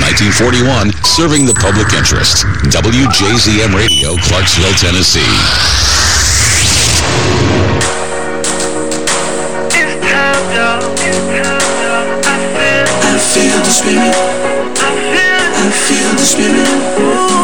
1941, serving the public interest. WJZM Radio, Clarksville, Tennessee. I feel, the spirit. I feel the spirit. Ooh.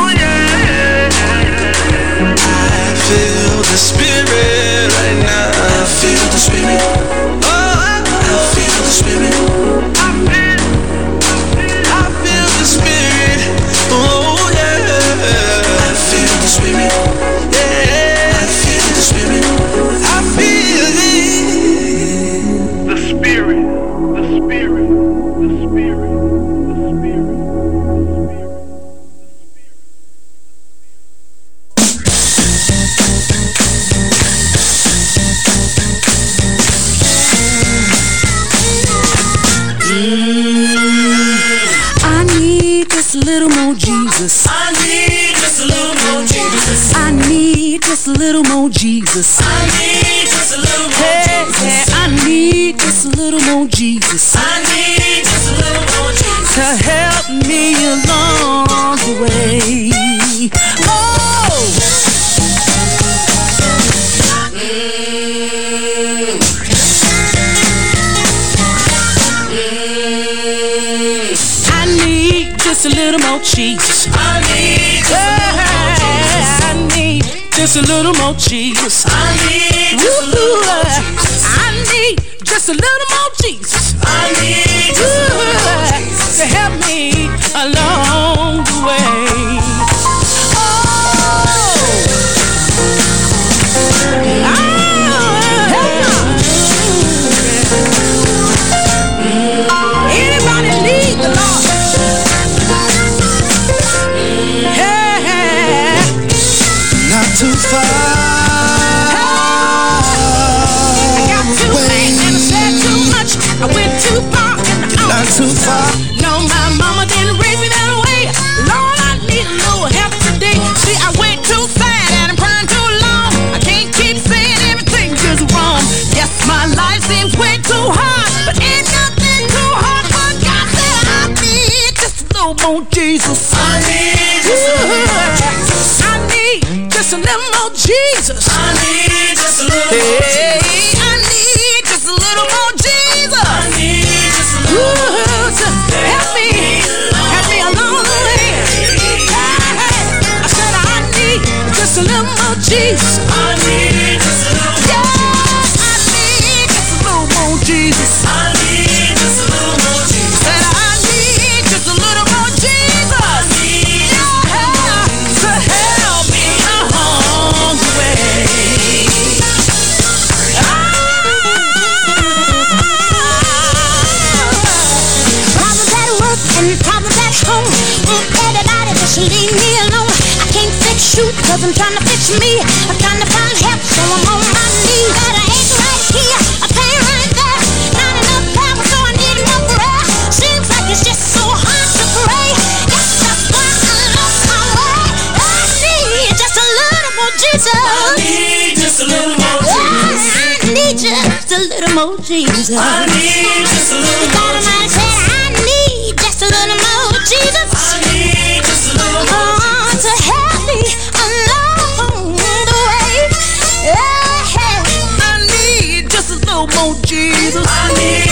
more Jesus. I need just a little more Jesus. I need just a little more Jesus. I need just a little more Jesus. I need just a little more Jesus. I need just a little more Jesus. To help me along. little more Jesus. I need just a little more Jesus. said, I need just a little more Jesus. I need just a little more Jesus. To help me along the way. I need just a little more Jesus. I need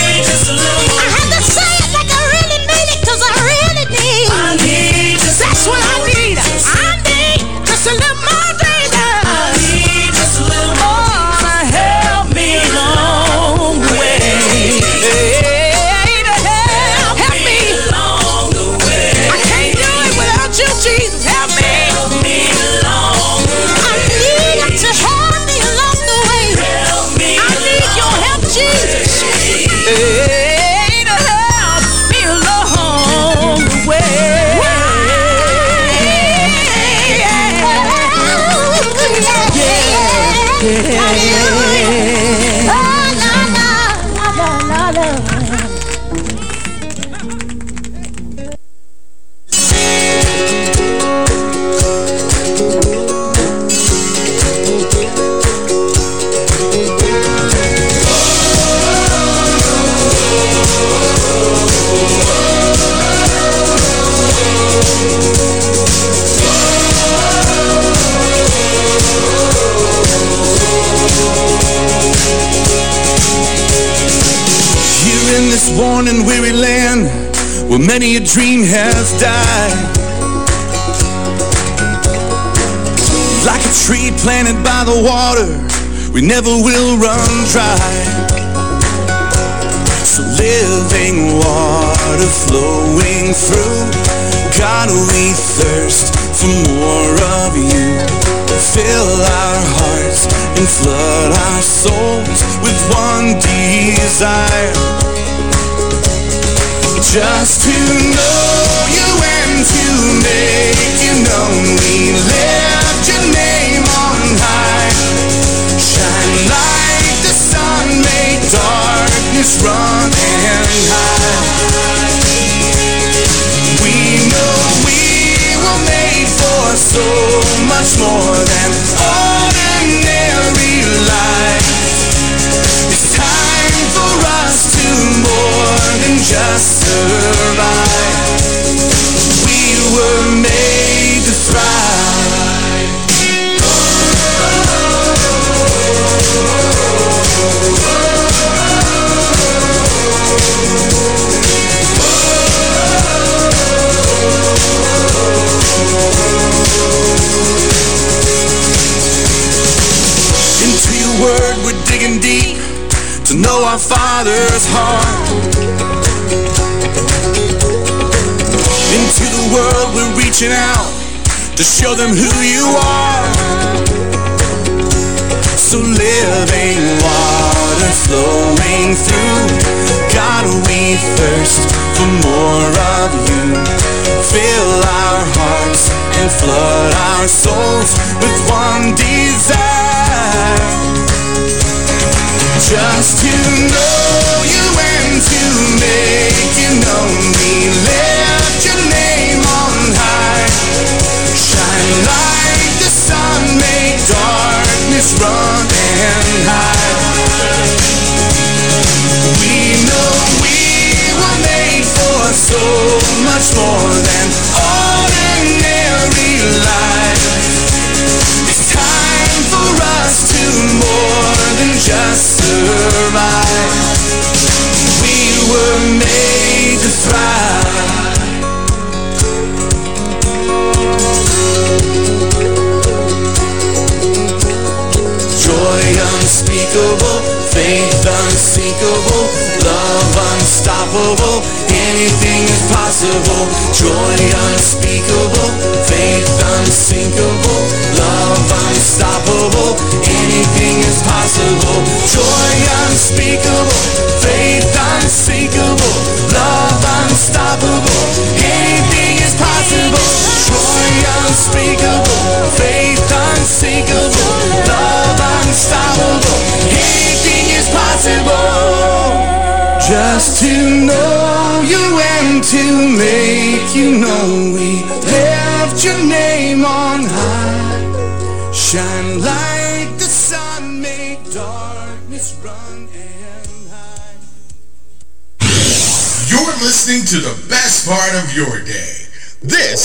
water, we never will run dry. So living water flowing through, God, we thirst for more of you. Fill our hearts and flood our souls with one desire. Just to know you and to make you known. We lift darkness run and hide. We know we were made for so much more than ordinary life. It's time for us to more than just survive. We were made Father's heart. Into the world we're reaching out to show them who you are. So living water flowing through, God we thirst for more of you. Fill our hearts and flood our souls with one desire. Just know you and to make you known. We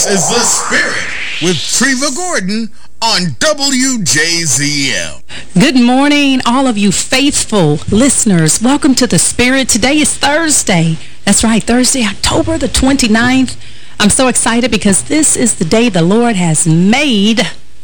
Is The Spirit with Treva Gordon on WJZM. Good morning, all of you faithful listeners. Welcome to The Spirit. Today is Thursday. That's right, Thursday, October the 29th. I'm so excited because this is the day the Lord has made.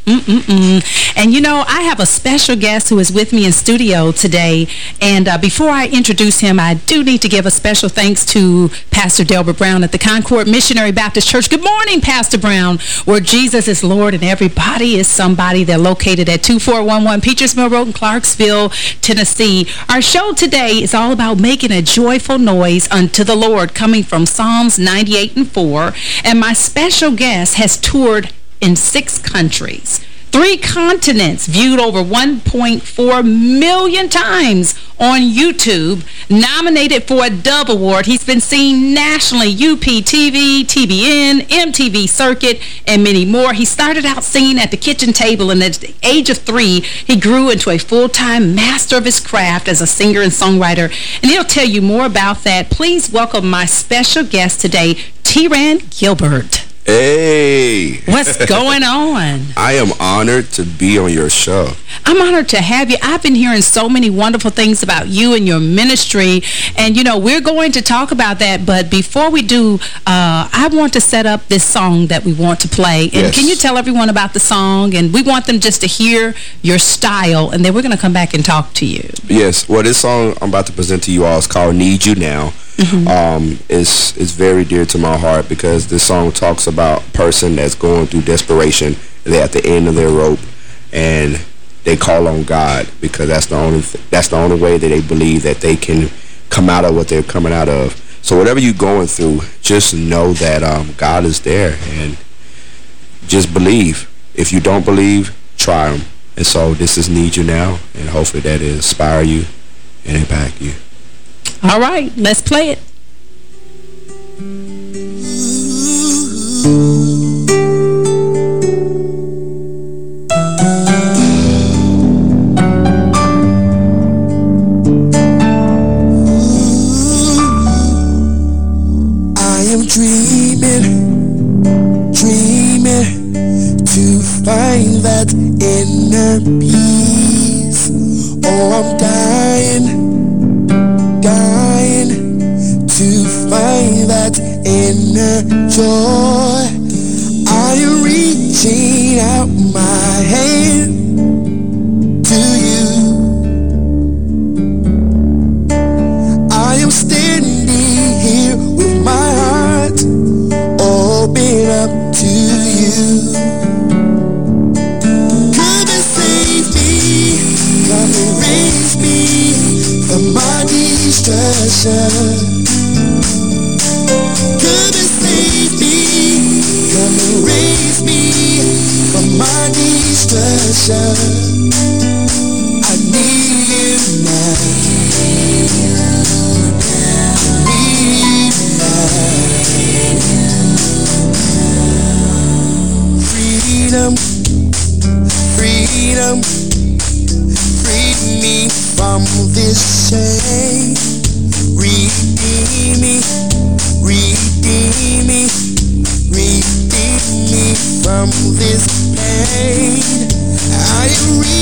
Mm-mm-mm. And you know, I have a special guest who is with me in studio today. And uh, before I introduce him, I do need to give a special thanks to Pastor Delbert Brown at the Concord Missionary Baptist Church. Good morning, Pastor Brown, where Jesus is Lord and everybody is somebody. They're located at 2411 Peachers Mill Road in Clarksville, Tennessee. Our show today is all about making a joyful noise unto the Lord, coming from Psalms 98 and 4. And my special guest has toured in six countries. Three continents viewed over 1.4 million times on YouTube. Nominated for a Dove Award. He's been seen nationally, UPTV, TBN, MTV Circuit, and many more. He started out singing at the kitchen table, and at the age of three, he grew into a full-time master of his craft as a singer and songwriter. And he'll tell you more about that. Please welcome my special guest today, T-Ran Gilbert. Hey. What's going on? I am honored to be on your show. I'm honored to have you. I've been hearing so many wonderful things about you and your ministry. And, you know, we're going to talk about that. But before we do, uh, I want to set up this song that we want to play. And Yes. can you tell everyone about the song? And we want them just to hear your style. And then we're going to come back and talk to you. Yes, well, this song I'm about to present to you all is called Need You Now. Um, it's, it's very dear to my heart because this song talks about a person that's going through desperation. They're at the end of their rope and they call on God because that's the only that's the only way that they believe that they can come out of what they're coming out of. So whatever you're going through, just know that um, God is there and just believe. If you don't believe, try them. And so this is Need You Now, and hopefully that inspire you and impact you. All right, let's play it. I am dreaming, dreaming to find that inner peace. Oh, I'm dying, inner joy. I am reaching out my hand to you. I am standing here with my heart open up to you. Come and save me, come and raise me from my destruction. Destruction. I need you now. Freedom, freedom, free me from this shame. Redeem me, I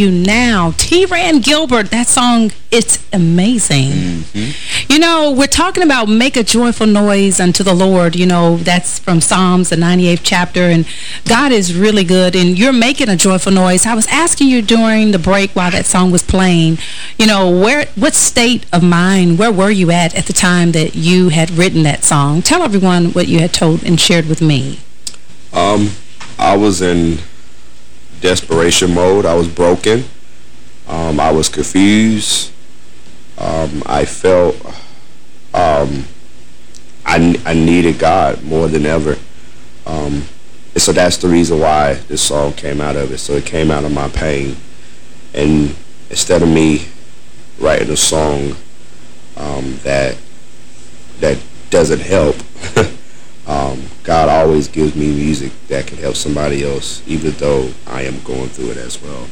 You Now. T-Ran Gilbert, that song, it's amazing. Mm -hmm. You know, we're talking about make a joyful noise unto the Lord. You know, that's from Psalms, the 98th chapter. And God is really good. And you're making a joyful noise. I was asking you during the break while that song was playing, you know, where what state of mind, where were you at at the time that you had written that song? Tell everyone what you had told and shared with me. Um, I was in desperation mode. I was broken. Um, I was confused. Um, I felt um, I, I needed God more than ever. Um, and so that's the reason why this song came out of it. So it came out of my pain. And instead of me writing a song um, that that doesn't help, um, God always gives me music that can help somebody else, even though I am going through it as well.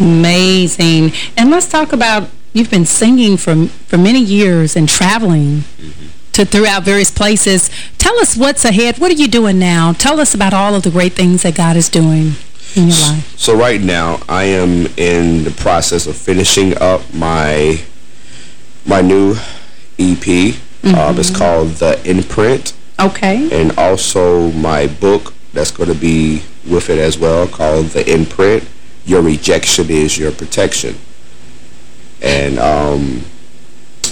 Amazing. And let's talk about, you've been singing for, for many years and traveling mm -hmm. to throughout various places. Tell us what's ahead. What are you doing now? Tell us about all of the great things that God is doing in your life. So right now, I am in the process of finishing up my my new EP. Mm -hmm. um, it's called The Imprint. Okay. And also my book that's going to be with it as well called The Imprint. Your rejection is your protection. And um,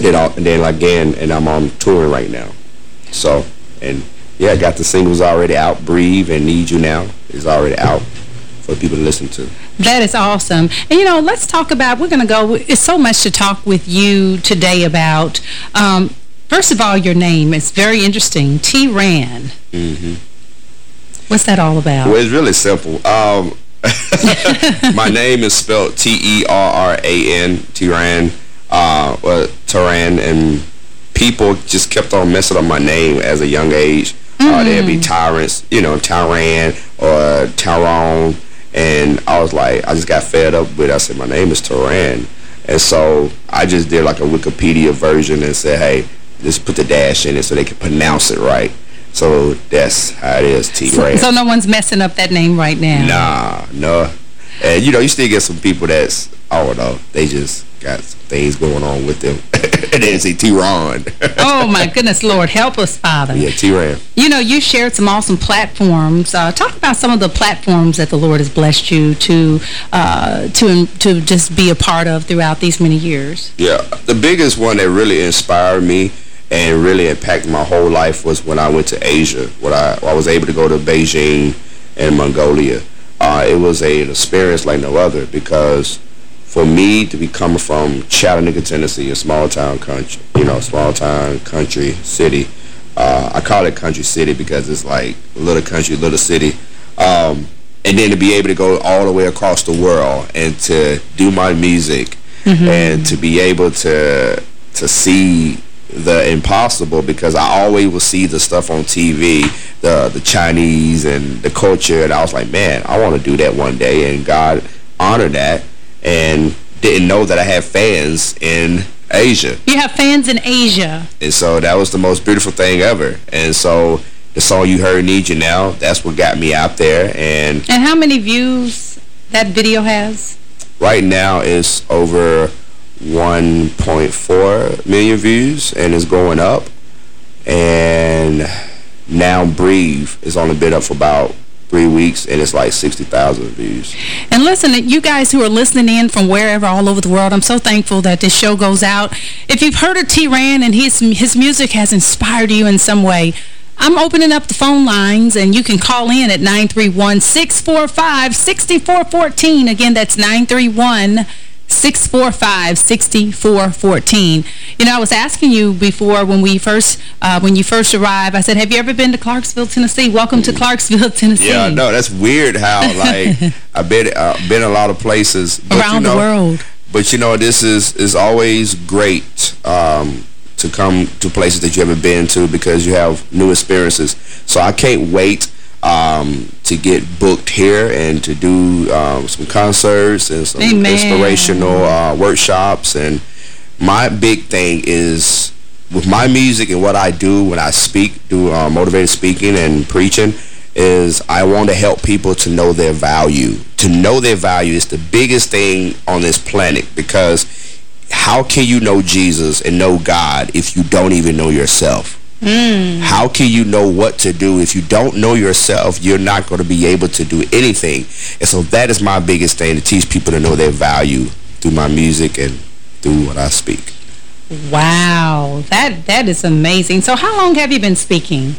then, I'll, and then again, and I'm on tour right now. So, and yeah, I got the singles already out. Breathe and Need You Now is already out for people to listen to. That is awesome. And, you know, let's talk about, we're going to go, it's so much to talk with you today about. Um, First of all, your name is very interesting. T-Ran. Mm -hmm. What's that all about? Well, it's really simple. Um, my name is spelled T-E-R-R-A-N, T-Rand, uh, well, Taran, and people just kept on messing up my name as a young age. Mm -hmm. uh, there'd be tyrants, you know, Tyran or Tyrone, and I was like, I just got fed up with it. I said, my name is Taran. And so I just did like a Wikipedia version and said, hey, just put the dash in it so they can pronounce it right. So that's how it is, T-Ray. So, so, no one's messing up that name right now? Nah, no. And, you know, you still get some people that's, I don't know, they just got some things going on with them. and then say T-Ron. oh, my goodness, Lord. Help us, Father. Yeah, T-Ran. You know, you shared some awesome platforms. Uh, talk about some of the platforms that the Lord has blessed you to, uh, to, to just be a part of throughout these many years. Yeah, the biggest one that really inspired me and really impacted my whole life was when I went to Asia. When I, I was able to go to Beijing and Mongolia. Uh, it was a, an experience like no other because for me to be coming from Chattanooga, Tennessee, a small town country, you know, small town country city. Uh, I call it country city because it's like little country, little city. Um, and then to be able to go all the way across the world and to do my music mm -hmm. and to be able to to see the impossible because I always will see the stuff on TV, the the Chinese and the culture, and I was like, man, I want to do that one day, and God honored that, and didn't know that I had fans in Asia. You have fans in Asia. And so that was the most beautiful thing ever, and so the song you heard, Need You Now, that's what got me out there, and... And how many views that video has? Right now it's over 1.4 million views and is going up. And now Breathe is only been up for about three weeks, and it's like 60,000 views. And listen, you guys who are listening in from wherever all over the world, I'm so thankful that this show goes out. If you've heard of T-Ran and his, his music has inspired you in some way, I'm opening up the phone lines, and you can call in at 931-645-6414. Again, that's 931 645-6414. You know, I was asking you before when we first, uh, when you first arrived, I said, have you ever been to Clarksville, Tennessee? Welcome to Clarksville, Tennessee. Yeah, no, that's weird how, like, I've been, uh, been a lot of places. But, Around you know, the world. But, you know, this is, is always great um, to come to places that you haven't been to because you have new experiences. So I can't wait um, to get booked here and to do um, some concerts and some Amen. inspirational uh, workshops. And my big thing is with my music and what I do when I speak, do uh, motivated speaking and preaching, is I want to help people to know their value, to know their value is the biggest thing on this planet because how can you know Jesus and know God if you don't even know yourself? How can you know what to do if you don't know yourself? You're not going to be able to do anything. And so that is my biggest thing, to teach people to know their value through my music and through what I speak. Wow. That That is amazing. So how long have you been speaking?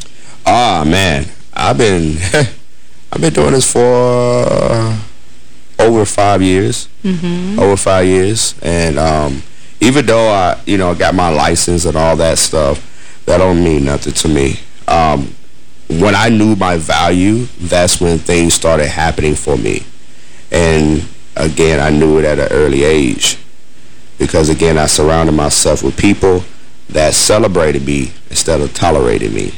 Ah, man. I've been I've been doing this for uh, over five years. Mm-hmm. Over five years. And um, even though I, you know, got my license and all that stuff, that don't mean nothing to me. Um, when I knew my value, that's when things started happening for me. And again, I knew it at an early age. Because again, I surrounded myself with people that celebrated me instead of tolerating me.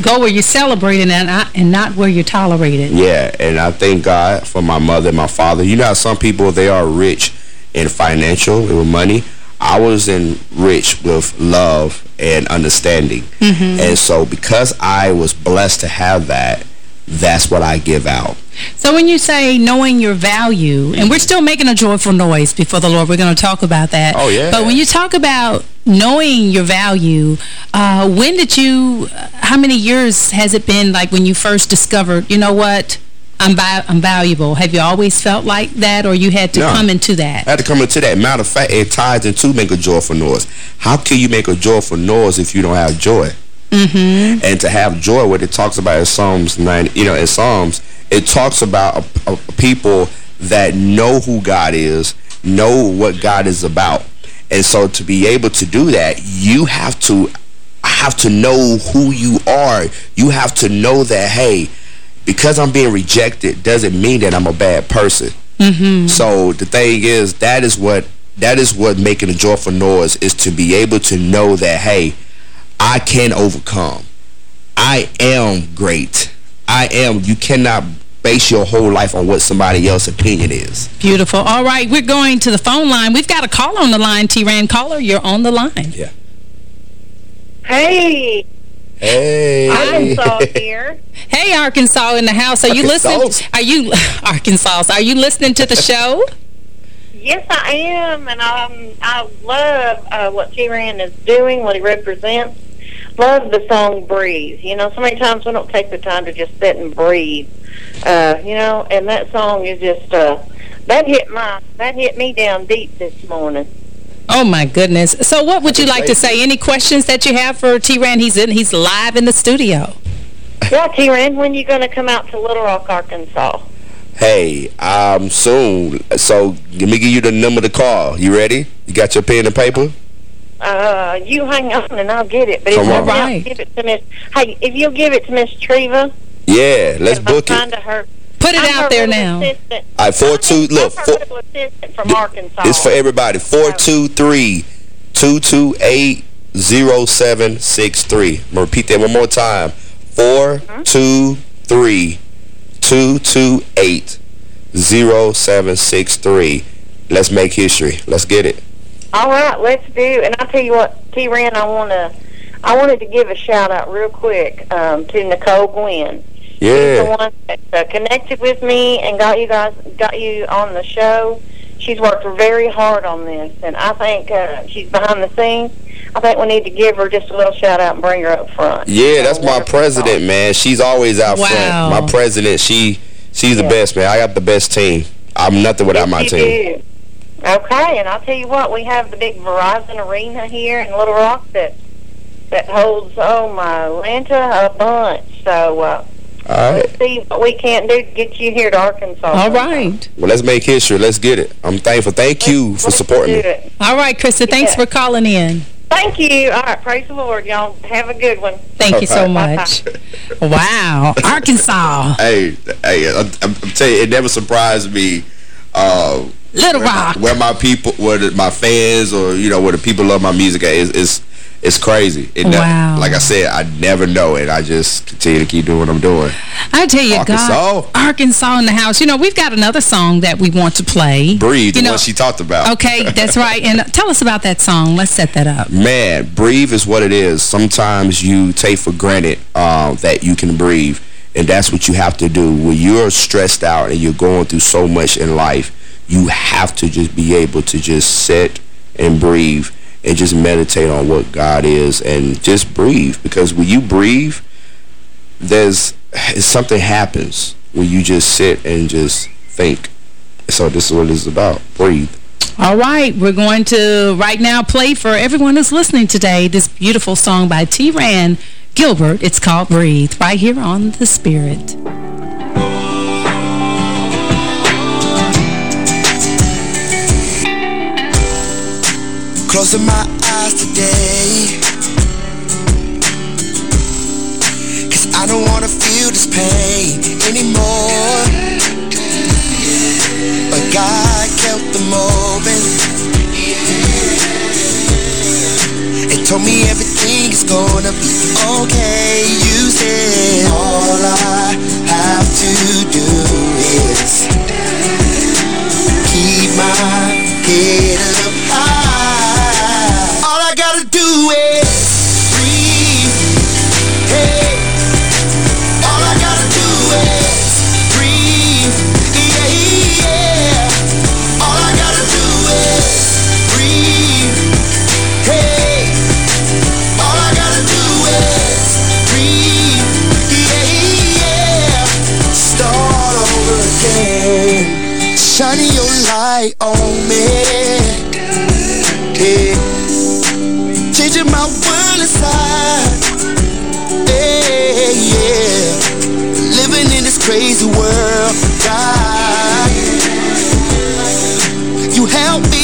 Go where you're celebrating and not, and not where you're tolerated. Yeah, and I thank God for my mother and my father. You know some people, they are rich in financial, with money. I was enriched with love and understanding. And so because I was blessed to have that, that's what I give out. So when you say knowing your value, and we're still making a joyful noise before the Lord, we're going to talk about that. Oh, yeah. But when you talk about knowing your value, uh, when did you, how many years has it been like when you first discovered, you know what, I'm, I'm valuable? Have you always felt like that or you had to No. come into that? I had to come into that. Matter of fact, it ties into make a joyful noise. How can you make a joyful noise if you don't have joy? Mm-hmm. And to have joy, what it talks about in Psalms 9, you know, in Psalms, it talks about a, a people that know who God is, know what God is about. And so to be able to do that, you have to have to know who you are. You have to know that, hey, because I'm being rejected doesn't mean that I'm a bad person. Mm-hmm. So the thing is, that is what that is what making a joyful noise is to be able to know that, hey, I can overcome. I am great. I am. You cannot base your whole life on what somebody else's opinion is. Beautiful. All right, we're going to the phone line. We've got a call on the line, T-Ran. Caller, you're on the line. Yeah. Hey, Hey. Arkansas here. Hey, Arkansas in the house. Are you listening? Are you, Arkansas, are you listening to the show? Yes, I am, and um, I love uh, what T-Ran is doing, what he represents. Love the song "Breathe." You know, so many times we don't take the time to just sit and breathe. Uh, you know, and that song is just uh, that hit my that hit me down deep this morning. Oh my goodness. So what would you like to say? Any questions that you have for T-Ran? He's in he's live in the studio. Yeah, T-Ran, when you going to come out to Little Rock, Arkansas? Hey, um, soon. So let me give you the number to call. You ready? You got your pen and paper? Uh, you hang on and I'll get it. But Come if on. not, Right. give it to Miss. Hey, if you'll give it to Miss Treva, Yeah, let's book I'm book kind it. Of her. Put it I'm out there now. assistant. All right, four two. I'm Look, her four, little assistant from Arkansas. It's for everybody. 423-228-0763. I'm going to repeat that one more time. 423-228-0763. Let's make history. Let's get it. All right, let's do. And I'll tell you what, T. Ran, I want to. I wanted to give a shout out real quick um, to Nicole Gwynn. She's the one that uh, connected with me and got you guys got you on the show. She's worked very hard on this, and I think uh, she's behind the scenes. I think we need to give her just a little shout out and bring her up front. Yeah, that's my president, man. She's always out Wow. front. My president, she she's the best, man. I got the best team. I'm nothing without my Yes, you team. do. Okay, and I'll tell you what, we have the big Verizon Arena here in Little Rock that that holds, oh my Lanta, a bunch. So uh, All right. let's see what we can't do to get you here to Arkansas. All right. Well, let's make history. Let's get it. I'm thankful. Thank you for Let's supporting do me. it. All right, Krista, thanks Yeah. for calling in. Thank you. All right, praise the Lord, y'all. Have a good one. Thank you so All much. Wow. Arkansas. Hey, hey, I'm, I'm telling you, it never surprised me. Uh, Little where my- Rock. Where my people, where the, my fans, or you know, where the people love my music at, is is it's crazy. It Wow. like I said, I never know, and I just continue to keep doing what I'm doing. I tell you, Arkansas. God, Arkansas in the house. You know, we've got another song that we want to play. Breathe, You the know- one she talked about. Okay, that's right. And uh, tell us about that song. Let's set that up. Man, breathe is what it is. Sometimes you take for granted uh, that you can breathe. And that's what you have to do. When you're stressed out and you're going through so much in life, you have to just be able to just sit and breathe and just meditate on what God is and just breathe. Because when you breathe, there's something happens when you just sit and just think. So this is what it's about. Breathe. All right, we're going to right now play for everyone who's listening today this beautiful song by T-Ran Gilbert. It's called Breathe, right here on The Spirit. Closing my eyes today. Cause I don't wanna feel this pain anymore. But God kept the moment. And told me everything is gonna be okay. You said all I have to do is Keep my head up light on me yeah. Changing my world inside yeah, yeah. Living in this crazy world God You help me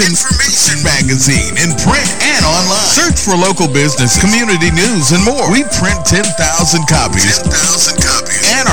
information, information magazine in print and online. Search for local business, community news, and more. We print 10,000 copies. 10,000 copies.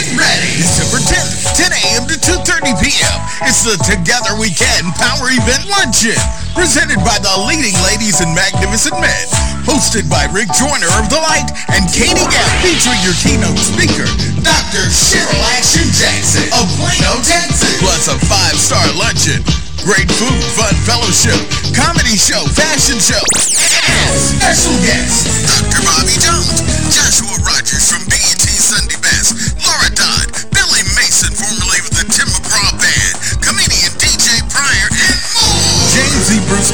Get ready! December 10th, 10 a.m. to 2.30 p.m. It's the Together We Can Power Event Luncheon, presented by the leading ladies and magnificent men. Hosted by Rick Joyner of The Light and Katie Gap, featuring your keynote speaker, Dr. Cheryl Action Jackson of Plano, Texas. Plus a five-star luncheon. Great food, fun fellowship, comedy show, fashion show, and special guests, Dr. Bobby Jones, Joshua Rogers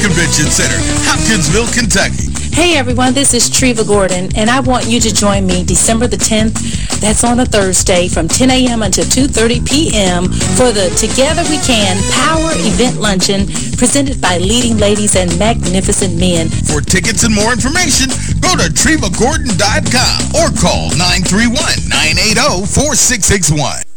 Convention Center, Hopkinsville, Kentucky. Hey everyone, this is Treva Gordon, and I want you to join me December the 10th, that's on a Thursday, from 10 a.m. until 2.30 p.m. for the Together We Can Power Event Luncheon presented by leading ladies and magnificent men. For tickets and more information, go to TrevaGordon.com or call 931-980-4661.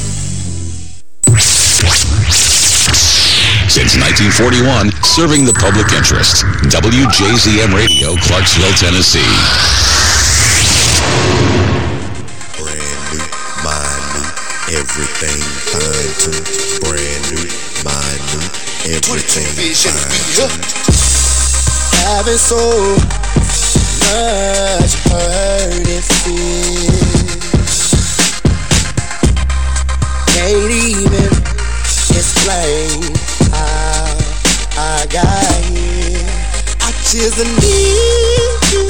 Since 1941, serving the public interest. WJZM Radio, Clarksville, Tennessee. Brand new, mind new, everything fine tuned. Brand new, mind new, everything fine tuned. Having so much hurt and fear. Can't even explain how I got here. I just need you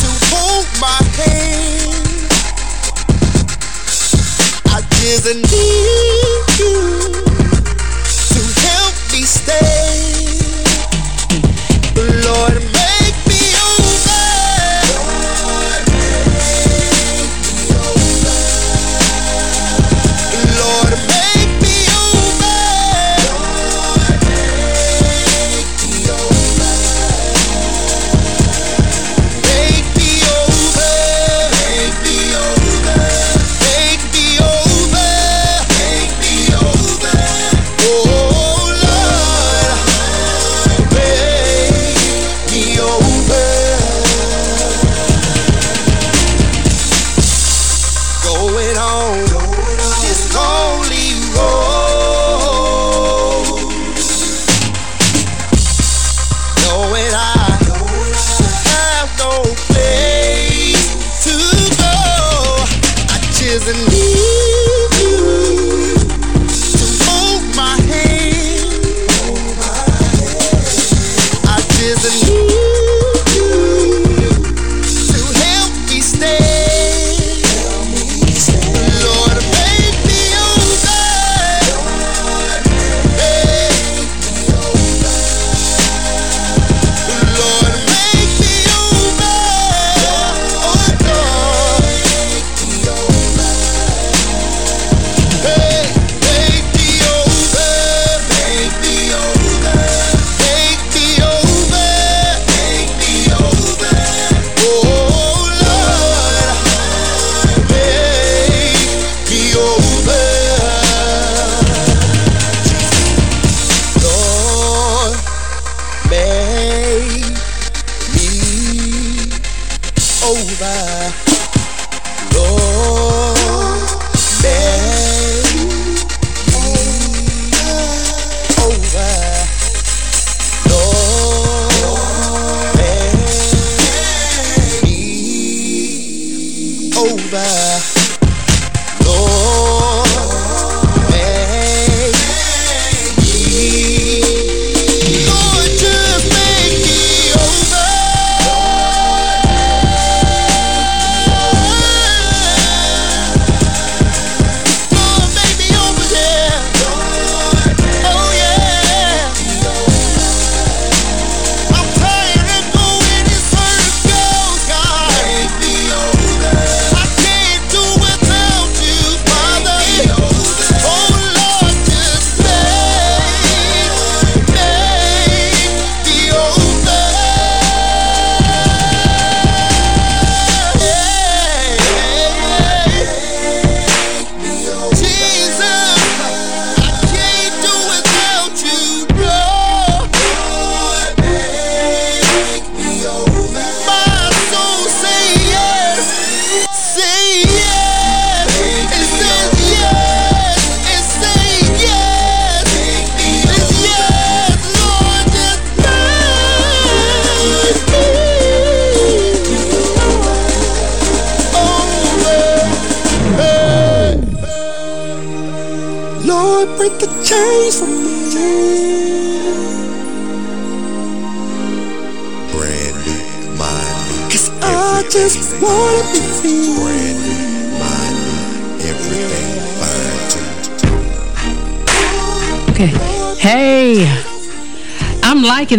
to hold my hand. I just need you to help me stay.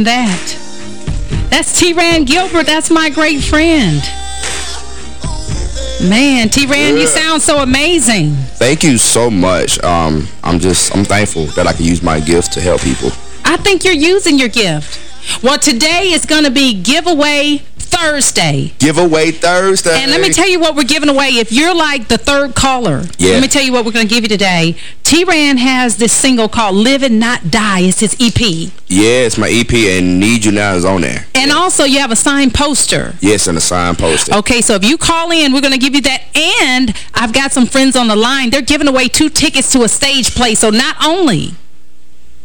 That. That's T-Ran Gilbert. That's my great friend. Man, T-Ran, you sound so amazing. Thank you so much. Um, I'm just, I'm thankful that I can use my gift to help people. I think you're using your gift. Well, today is going to be Giveaway Thursday. Giveaway Thursday. And let me tell you what we're giving away. If you're like the third caller, Yeah. let me tell you what we're going to give you today. T-Ran has this single called Live and Not Die. It's his EP. Yeah, it's my EP and Need You Now is on there. And also you have a signed poster. Yes, and a sign poster. Okay, so if you call in, we're going to give you that. And I've got some friends on the line. They're giving away two tickets to a stage play. So not only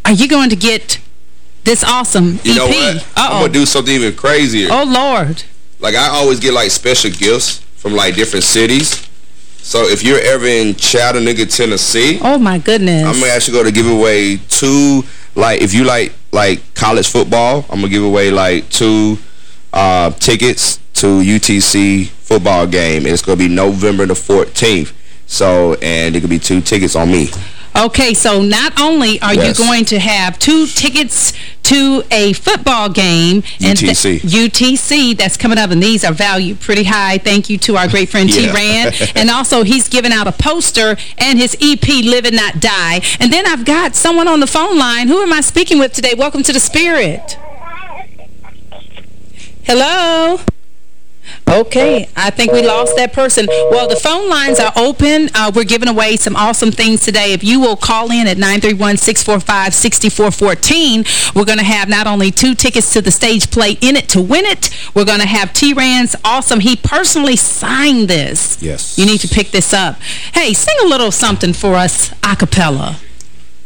are you going to get this awesome You EP. know what? I'm going to do something even crazier. Oh, Lord. Like, I always get, like, special gifts from, like, different cities. So if you're ever in Chattanooga, Tennessee, Oh, my goodness. I'm going to actually go to give away two, like, if you like, like, college football, I'm going to give away, like, two uh, tickets to UTC football game. And it's going to be November the 14th. So, and it could be two tickets on me. Okay, so not only are Yes. you going to have two tickets to a football game and th- UTC. UTC that's coming up, and these are valued pretty high. Thank you to our great friend Yeah. T-Ran. and also, he's giving out a poster and his EP, Live and Not Die. And then I've got someone on the phone line. Who am I speaking with today? Welcome to the Spirit. Hello? Okay, I think we lost that person. Well, the phone lines are open. Uh, we're giving away some awesome things today. If you will call in at 931-645-6414, we're going to have not only two tickets to the stage play In It to Win It, we're going to have T-Ran's awesome. He personally signed this. Yes. You need to pick this up. Hey, sing a little something for us a cappella.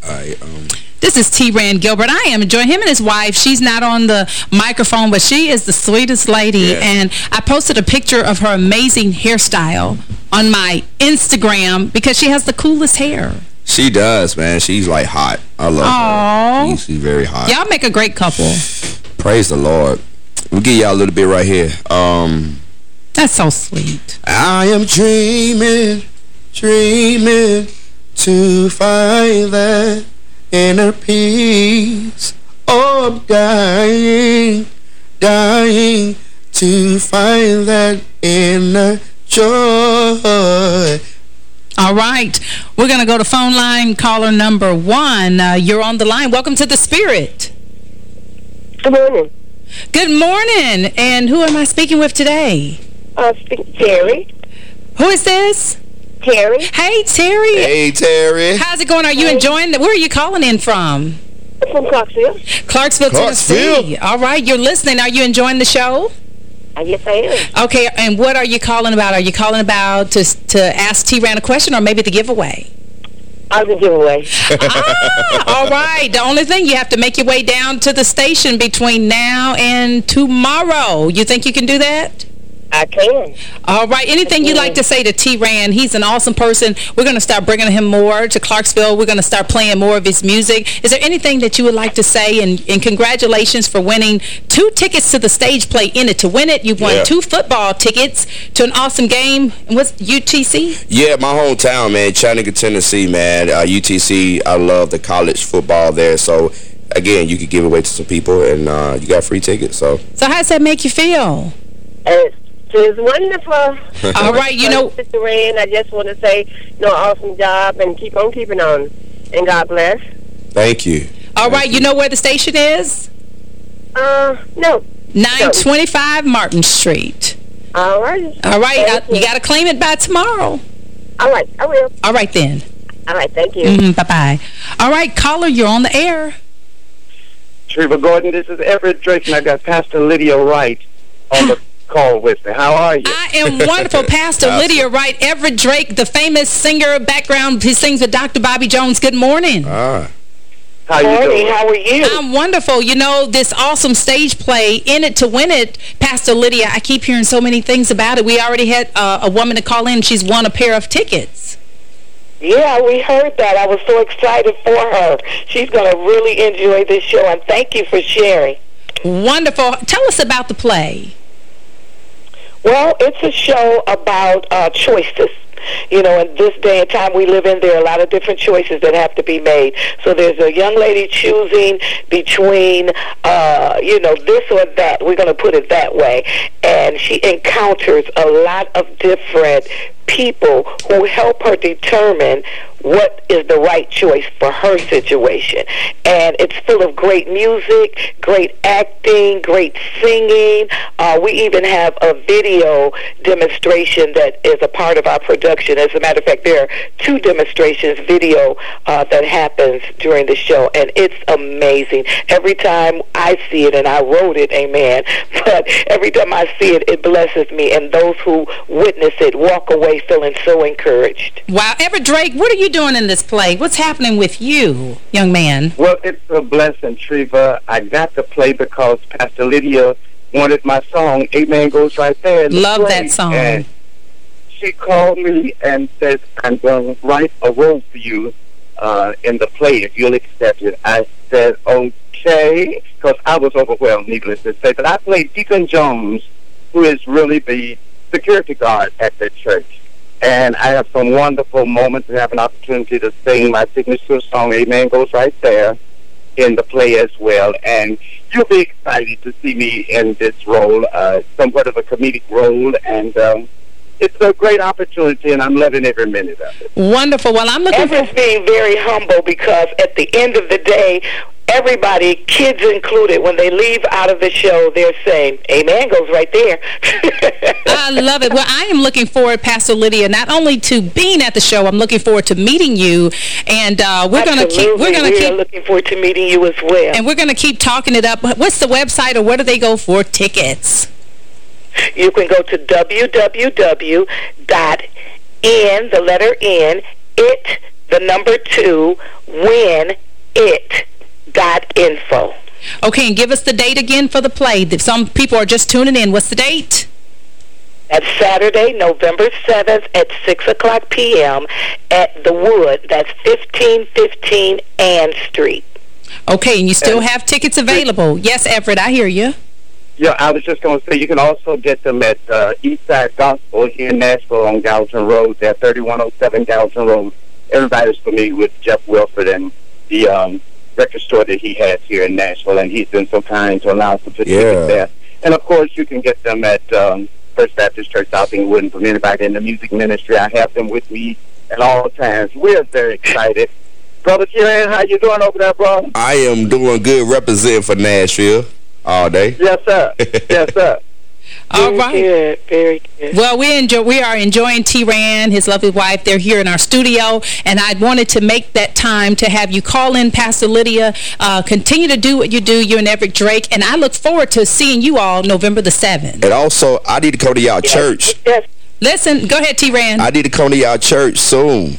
Right, um... This is T-Ran Gilbert. I am enjoying him and his wife. She's not on the microphone, but she is the sweetest lady. Yeah. And I posted a picture of her amazing hairstyle on my Instagram because she has the coolest hair. She does, man. She's like hot. I love Aw. her. She's, she's very hot. Y'all make a great couple. Praise the Lord. We'll give y'all a little bit right here. Um, That's so sweet. I am dreaming, dreaming to find that inner peace. Oh, I'm dying, dying to find that inner joy. All right. We're going to go to phone line caller number one. Uh, you're on the line. Welcome to the Spirit. Good morning. Good morning. And who am I speaking with today? Uh, speak Terry. Who is this? Terry. Hey, Terry. Hey, Terry. How's it going? Are you enjoying the, Where are you calling in from? From Clarksville. Clarksville, Clarksville. Tennessee. All right, you're listening. Are you enjoying the show? I guess I am. Okay, and what are you calling about? Are you calling about to to ask T-Ran a question or maybe the giveaway? I'll the giveaway. ah, all right. The only thing, you have to make your way down to the station between now and tomorrow. You think you can do that? I can. All right. Anything you'd like to say to T-Ran? He's an awesome person. We're going to start bringing him more to Clarksville. We're going to start playing more of his music. Is there anything that you would like to say? And, and congratulations for winning two tickets to the stage play In It to Win It. You've won Yeah. two football tickets to an awesome game. And What's UTC? Yeah, my hometown, man, Chattanooga, Tennessee, man. Uh, UTC, I love the college football there. So, again, you could give away to some people, and uh, you got free tickets. So, So how does that make you feel? It is wonderful. All right, you know- Mr. Rand, I just want to say, you know, awesome job and keep on keeping on. And God bless. thank you. All right. You know where the station is? Uh, no. 925 Martin Street. All right. All right. Thank uh, you got to claim it by tomorrow. All right, I will. All right, then. All right, thank you. Mm, Bye-bye. All right, caller, you're on the air. Treva Gordon, this is Everett Drake, and I got Pastor Lydia Wright on the call with me. How are you? I am wonderful. Pastor Lydia Wright, Everett Drake, the famous singer background. He sings with Dr. Bobby Jones. Good morning. Ah. How you Morning, doing? how are you? I'm wonderful. You know, this awesome stage play, In It to Win It, Pastor Lydia, I keep hearing so many things about it. We already had uh, a woman to call in. She's won a pair of tickets. Yeah, we heard that. I was so excited for her. She's going to really enjoy this show, and thank you for sharing. Wonderful. Tell us about the play. Well, it's a show about uh, choices. You know, in this day and time we live in, there are a lot of different choices that have to be made. So there's a young lady choosing between, uh, you know, this or that. We're going to put it that way. And she encounters a lot of different people who help her determine what is the right choice for her situation. And it's full of great music, great acting, great singing. Uh, we even have a video demonstration that is a part of our production. As a matter of fact, there are two demonstrations video uh, that happens during the show, and it's amazing. Every time I see it, and I wrote it, amen, but every time I see it, it blesses me, and those who witness it walk away feeling so encouraged. Wow. Everett Drake, what are you doing in this play? What's happening with you, young man? Well, it's a blessing, Treva. I got to play because Pastor Lydia wanted my song, Amen Goes Right There. the Love play. that song. And she called me and said, I'm going to write a role for you uh, in the play if you'll accept it. I said, okay, because I was overwhelmed, needless to say. But I played Deacon Jones, who is really the security guard at the church. And I have some wonderful moments and have an opportunity to sing my signature song, Amen Goes Right There, in the play as well. And you'll be excited to see me in this role, uh, somewhat of a comedic role. And um, it's a great opportunity, and I'm loving every minute of it. Wonderful. Well, I'm looking Everett's being very humble because at the end of the day, everybody, kids included, when they leave out of the show, they're saying, Amen goes right there. I love it. Well, I am looking forward, Pastor Lydia, not only to being at the show, I'm looking forward to meeting you. And uh, we're going to keep we're going to we keep looking forward to meeting you as well. and we're going to keep talking it up. What's the website or where do they go for tickets? You can go to www.n, the letter N, it, the number two, win, it, dot info. Okay, and give us the date again for the play. That Some people are just tuning in. What's the date? That's Saturday, November 7th at 6 o'clock p.m. at The Wood. That's 1515 Ann Street. Okay, and you still have tickets available. Yes, Everett, I hear you. Yeah, I was just going to say you can also get them at uh, Eastside Gospel here in Nashville on Gallatin Road. They're 3107 Gallatin Road. Everybody's familiar with Jeff Wilford and the um, record store that he has here in Nashville, and he's been so kind to allow us to put Yeah. there. And, of course, you can get them at um, First Baptist Church South Inglewood. And from anybody in the music ministry, I have them with me at all times. We're very excited. Brother Kieran, how you doing over there, bro? I am doing good representing for Nashville all day. Yes, sir. yes, sir. All very right. good, very good. Well, we enjoy. We are enjoying T-Ran, his lovely wife. They're here in our studio, and I wanted to make that time to have you call in, Pastor Lydia. Uh, continue to do what you do, you and Everett Drake, and I look forward to seeing you all November the 7th. And also, I need to come to y'all church. Yes, Listen, go ahead, T-Ran. I need to come to y'all church soon.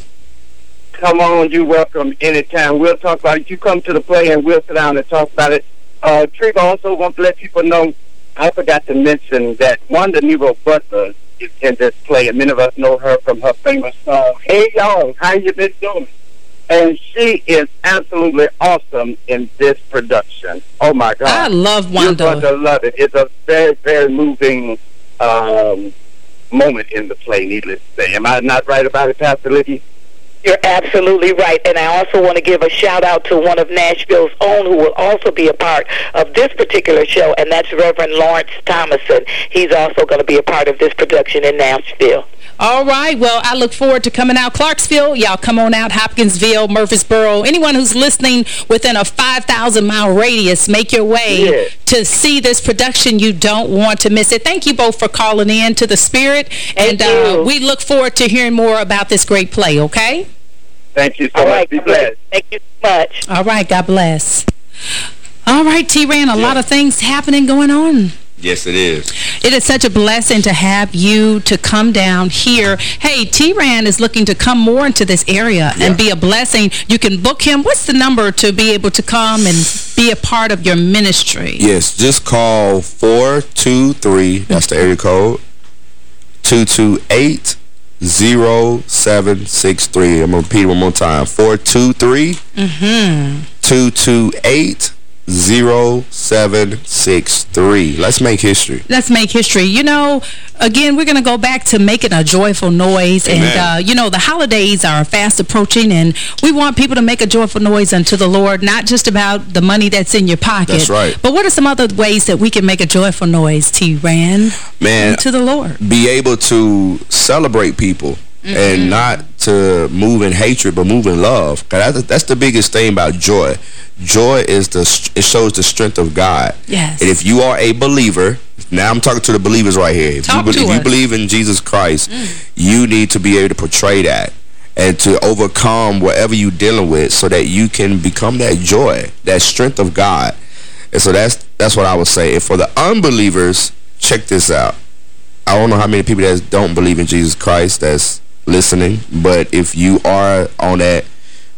Come on, you're welcome anytime. We'll talk about it. You come to the play and we'll sit down and talk about it. Uh, also want to let people know, I forgot to mention that Wanda Nero Butler is in this play, and many of us know her from her famous song, Hey Y'all, How You Been Doing? And she is absolutely awesome in this production. Oh, my God. I love You're Wanda. going to love it. It's a very, very moving um, moment in the play, needless to say. Am I not right about it, Pastor Liddy? You're absolutely right. And I also want to give a shout out to one of Nashville's own who will also be a part of this particular show, and that's Reverend Lawrence Thomason. He's also going to be a part of this production in Nashville. All right. Well, I look forward to coming out. Clarksville, y'all come on out. Hopkinsville, Murfreesboro. Anyone who's listening within a 5,000-mile radius, make your way Yeah. to see this production. You don't want to miss it. Thank you both for calling in to The Spirit. and uh, we look forward to hearing more about this great play, okay? Thank you so All much. right, Be God bless. blessed. Thank you so much. All right. God bless. All right, T-Ran, a lot of things happening going on. Yes, it is. It is such a blessing to have you to come down here. Hey, T-Ran is looking to come more into this area and be a blessing. You can book him. What's the number to be able to come and be a part of your ministry? Yes, just call 423, that's the area code, 0763. I'm going to repeat one more time. 423 Mm-hmm. 228 0763. Let's make history. Let's make history. You know, again, we're going to go back to making a joyful noise. Amen. And, uh, you know, the holidays are fast approaching, and we want people to make a joyful noise unto the Lord, not just about the money that's in your pocket. That's right. But what are some other ways that we can make a joyful noise, T-Ran? Man, To the Lord. be able to celebrate people Mm-hmm. and not to move in hatred but move in love that's, that's the biggest thing about joy joy is the it shows the strength of God Yes. and if you are a believer now I'm talking to the believers right here if, Talk you, if you us. Mm. believe in Jesus Christ you need to be able to portray that and to overcome whatever you're dealing with so that you can become that joy that strength of God and so that's that's what I would say and for the unbelievers check this out I don't know how many people that don't believe in Jesus Christ that's listening, but if you are on that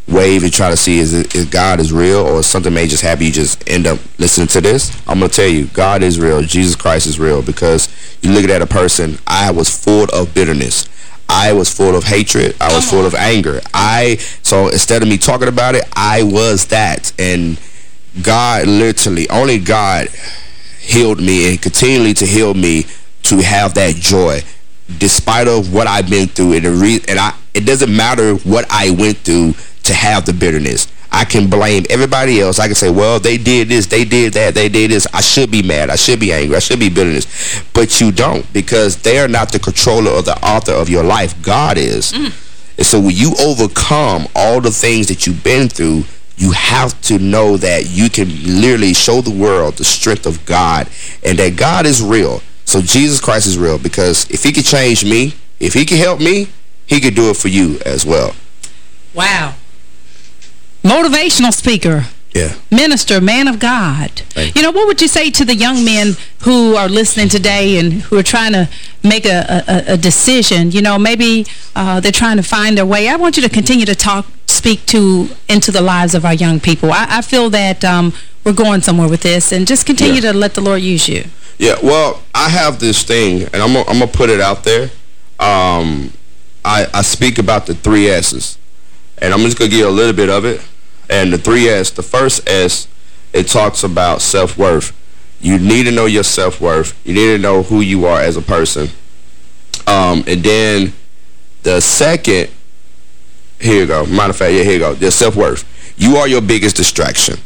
wave and try to see is, God is real or something may just happen, you just end up listening to this, I'm going to tell you, God is real. Jesus Christ is real because you look at a person, I was full of bitterness. I was full of hatred. I was full of anger. I So instead of me talking about it, I was that. And God literally, only God healed me and continually to heal me to have that joy despite of what I've been through and, the and I it doesn't matter what I went through to have the bitterness. I can blame everybody else. I can say well they did this they did that they did this. I should be mad I should be angry I should be bitterness. But you don't because they are not the controller or the author of your life. God is. Mm. And so when you overcome all the things that you've been through you have to know that you can literally show the world the strength of God and that God is real. So Jesus Christ is real because if he could change me, if he could help me, he could do it for you as well. Wow. Motivational speaker. Yeah. Minister, man of God. Thank You know, what would you say to the young men who are listening today and who are trying to make a, a, a decision? You know, maybe uh, they're trying to find their way. I want you to continue to talk, speak to into the lives of our young people. I, I feel that um, we're going somewhere with this, and just continue Yeah. to let the Lord use you. Yeah, well, I have this thing, and I'm gonna, I'm gonna put it out there. Um, I, I speak about the three S's, and I'm just gonna give you a little bit of it. And the three S, the first S, it talks about self-worth. You need to know your self-worth. You need to know who you are as a person. Um, and then the second, here you go. Matter of fact, yeah, here you go. The self-worth. You are your biggest distraction.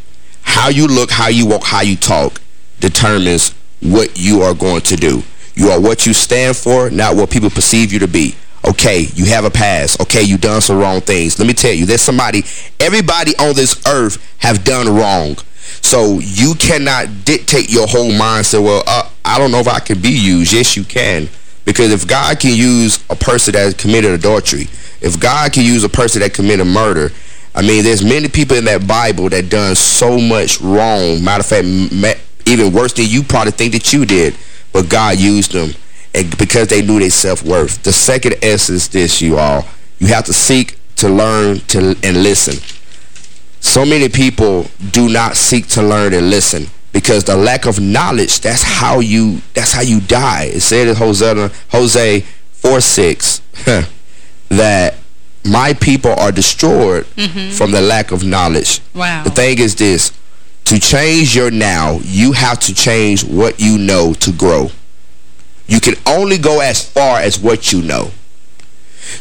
How you look, how you walk, how you talk determines what you are going to do. You are what you stand for, not what people perceive you to be. Okay, you have a past. Okay, you done some wrong things. Let me tell you, there's somebody, everybody on this earth have done wrong. So you cannot dictate your whole mindset, well, uh, I don't know if I can be used. Yes, you can. Because if God can use a person that committed adultery, if God can use a person that committed murder, I mean, there's many people in that Bible that done so much wrong. Matter of fact, even worse than you probably think that you did. But God used them and because they knew their self-worth. The second S is this, you all. You have to seek to learn to and listen. So many people do not seek to learn and listen because the lack of knowledge, that's how you that's how you die. It said in Hosea, Hosea 4:6 that my people are destroyed Mhm. from the lack of knowledge. Wow. The thing is this, to change your now, you have to change what you know to grow. You can only go as far as what you know.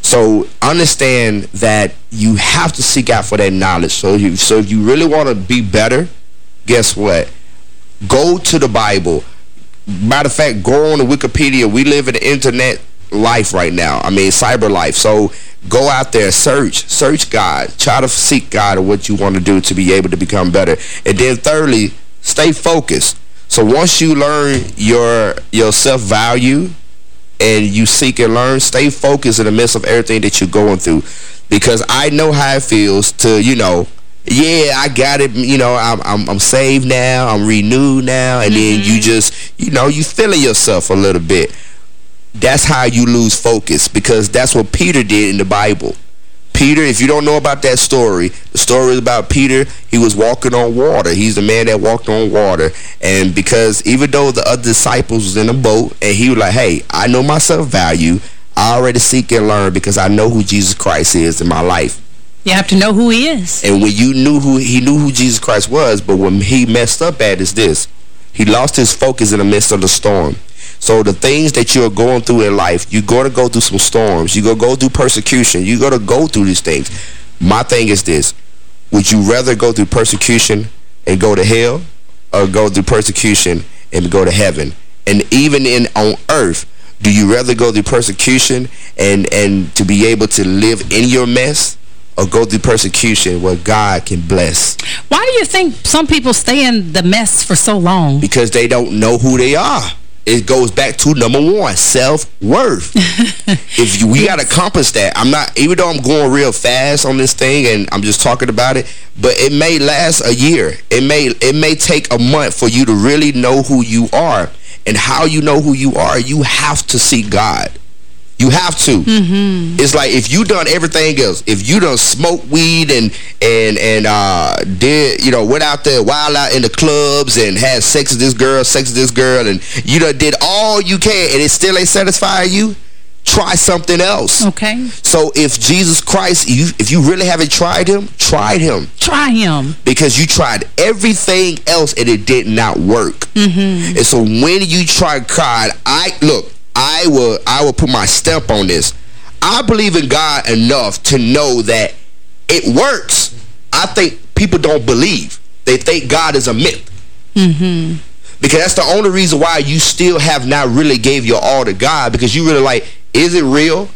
So understand that you have to seek out for that knowledge. So you so if you really want to be better, guess what? Go to the Bible. Matter of fact, go on to Wikipedia. We live in the internet life right now. I mean, cyber life. So go out there, search, search God. Try to seek God and what you want to do to be able to become better. And then thirdly, stay focused. So once you learn your your self-value and you seek and learn, stay focused in the midst of everything that you're going through. Because I know how it feels to, you know, yeah, I got it, you know, I'm I'm, I'm saved now, I'm renewed now, and then you mm-hmm. just, you know, you feeling yourself a little bit. That's how you lose focus because that's what Peter did in the Bible. Peter, if you don't know about that story, the story is about Peter. He was walking on water. He's the man that walked on water. And because even though the other disciples was in a boat, and he was like, hey, I know my self-value. I already seek and learn because I know who Jesus Christ is in my life. You have to know who he is. And when you knew who he knew who Jesus Christ was, but when he messed up at is this. He lost his focus in the midst of the storm. So the things that you're going through in life, you're going to go through some storms. You're going to go through persecution. You're going to go through these things. My thing is this. Would you rather go through persecution and go to hell or go through persecution and go to heaven? And even in on earth, do you rather go through persecution and, and to be able to live in your mess or go through persecution where God can bless? Why do you think some people stay in the mess for so long? Because they don't know who they are. It goes back to number one, self-worth. if you, we got to compass that, I'm not, even though I'm going real fast on this thing and I'm just talking about it, but it may last a year. It may, it may take a month for you to really know who you are. And how you know who you are, you have to see God. You have to. Mm-hmm. It's like if you done everything else, if you done smoke weed and and and uh did you know went out there wild out in the clubs and had sex with this girl, sex with this girl, and you done did all you can and it still ain't satisfying you, try something else. Okay. So if Jesus Christ, you if you really haven't tried him, try him. Try him. Because you tried everything else and it did not work. Mm-hmm. And so when you try God, I look, I will I will put my stamp on this. I believe in God enough to know that it works. I think people don't believe. They think God is a myth. Mm-hmm. Because that's the only reason why you still have not really gave your all to God because you really like, is it real?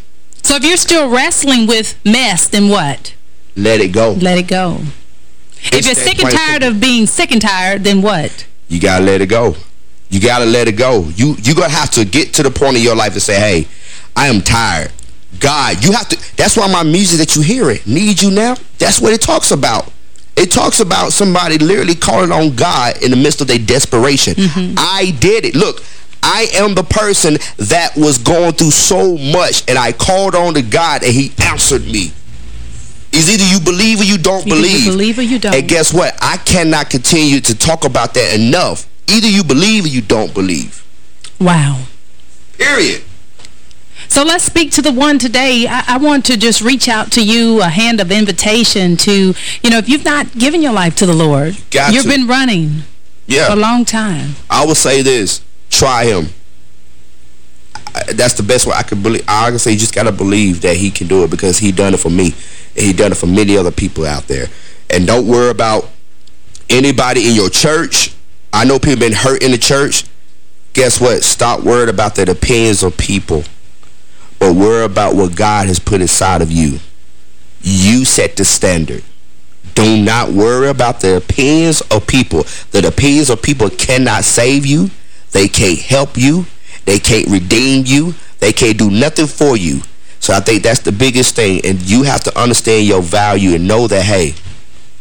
So if you're still wrestling with mess, then what? Let it go. Let it go. if you're sick and tired of being sick and tired, then what? You got to let it go. You got to let it go. You you going to have to get to the point in your life and say, hey, I am tired. God, you have to, that's why my music that you hear it, Need You Now, that's what it talks about. It talks about somebody literally calling on God in the midst of their desperation. Mm-hmm. I did it. Look, I am the person that was going through so much, and I called on to God, and he answered me. Is either you believe or you don't Either believe. you believe or you don't. And guess what? I cannot continue to talk about that enough. Either you believe or you don't believe. Wow. Period. So let's speak to the one today. I, I, want to just reach out to you, a hand of invitation to, you know, if you've not given your life to the Lord, you've to. been running Yeah. for a long time. I will say this. Try him. I- That's the best way I can believe. I can say you just got to believe that he can do it because he done it for me. And he done it for many other people out there. And don't worry about anybody in your church. I know people been hurt in the church. Guess what? Stop worried about the opinions of people. But worry about what God has put inside of you. You set the standard. Do not worry about the opinions of people. The opinions of people cannot save you. They can't help you. They can't redeem you. They can't do nothing for you. So I think that's the biggest thing. And you have to understand your value and know that, hey,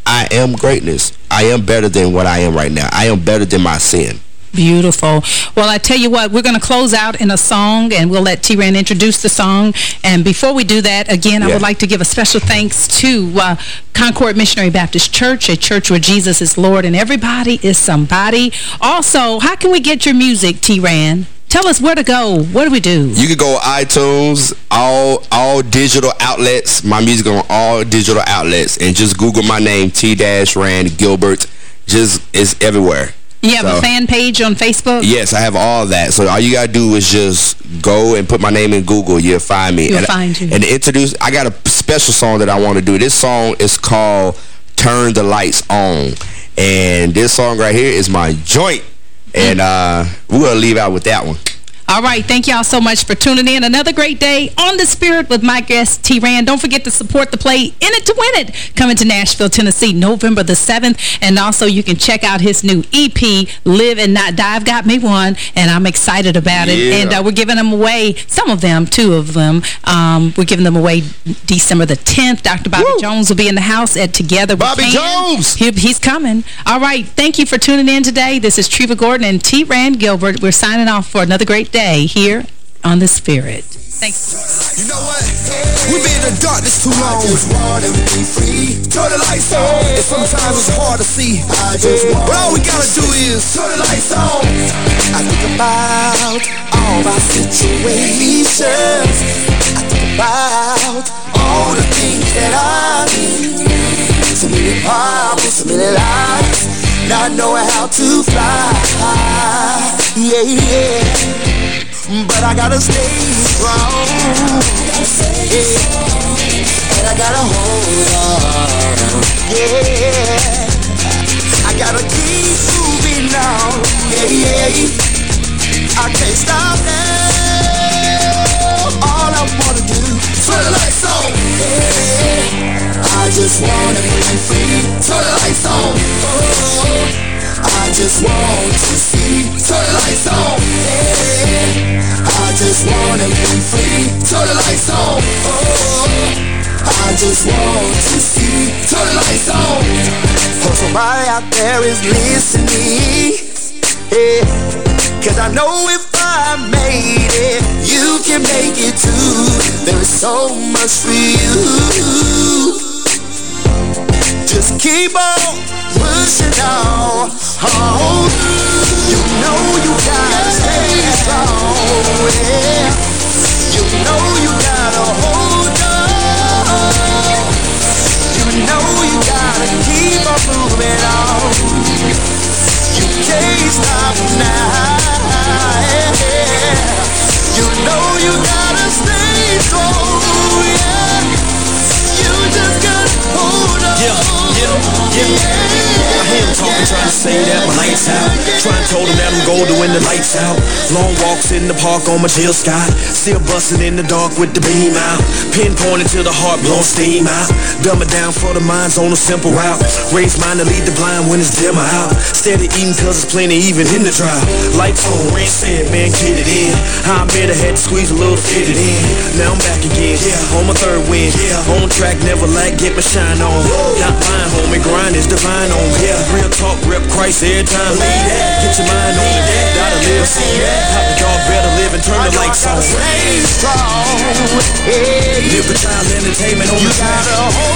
I am greatness. I am better than what I am right now. I am better than my sin. Beautiful. Well, I tell you what, we're going to close out in a song, and we'll let T-Ran introduce the song. And before we do that, again, I would like to give a special thanks to uh, Concord Missionary Baptist Church, a church where Jesus is Lord and everybody is somebody. Also, how can we get your music, T-Ran? Tell us where to go. What do we do? You can go iTunes, all all digital outlets. My music on all digital outlets. And just Google my name, T Dash Ran Gilbert. Just, it's everywhere. You have So- a fan page on Facebook? Yes, I have all that. So all you gotta do is just go and put my name in Google. You'll find me. You'll and, find you. And introduce, I got a special song that I want to do. This song is called "Turn the Lights On," and this song right here is my joint. And uh, we're gonna leave out with that one. All right. Thank y'all so much for tuning in. Another great day on The Spirit with my guest, T-Ran. Don't forget to support the play In It to Win It. Coming to Nashville, Tennessee, November the 7th. And also you can check out his new EP, Live and Not Die. I've got me one, and I'm excited about it. And uh, we're giving them away, some of them, two of them. Um, we're giving them away December the 10th. Dr. Bobby Jones will be in the house at Together Bobby. Jones! He, he's coming. All right. Thank you for tuning in today. This is Treva Gordon and T-Ran Gilbert. We're signing off for another great day here on The Spirit. Thanks. You know what? We've been in the darkness too long. I just wanna be free. Turn the lights on. And sometimes it's hard to see. I just want But all we gotta do is turn the lights on. I think about all my situations. I think about all the things that I've. So many problems, so many lies. Not knowing how to fly. Yeah, yeah. But I gotta stay strong. Yeah. And I gotta hold on. Yeah. I gotta keep moving on. Yeah, yeah. I can't stop now. All I wanna do turn the lights on. Yeah. I just wanna be free. Turn the lights on. Oh. I just want to see. Turn the lights on. I just wanna be free. Turn the lights on. Oh. I just want to see. Turn the lights on. Hope somebody out there is listening. Yeah. Cause I know if I made it, you can make it too. There is so much for you. Just keep on pushing on. Oh, you know you gotta stay strong. Yeah. You know you gotta hold on. You know you gotta keep on moving on. You can't stop now. Yeah. You know you gotta stay strong. Yeah, yeah, yeah. I hear him talking, trying to say that my lights out. Trying to told him that I'm golden when the lights out. Long walks in the park on my Jill Scott. Still busting in the dark with the beam out. Pinpointed to the heart, blowing steam out. Dumb it down for the minds on a simple route. Raise mine to lead the blind when it's dimmer out. Steady eating cause it's plenty even in the drought. Lights on, rain said, man, get it in. I admit I had to squeeze a little to fit it in. Now I'm back again, yeah, on my third win. Yeah, on track, never lack, get my shine on. Got mine, homie, grind is divine on. Yeah, real talk, rep Christ every time. Lead that, get your mind on deck, gotta live, see that. Pop the dog, better live and turn the lights on. Stay strong. Yeah. Live the child entertainment on the track.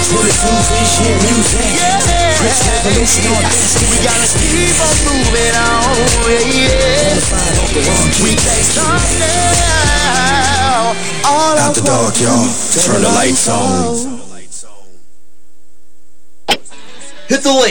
22 fish shit music. Revolution on destiny. We gotta keep on moving on. Yeah. We can't stop now. All Out the dark, y'all. Turn the lights on. Hit the link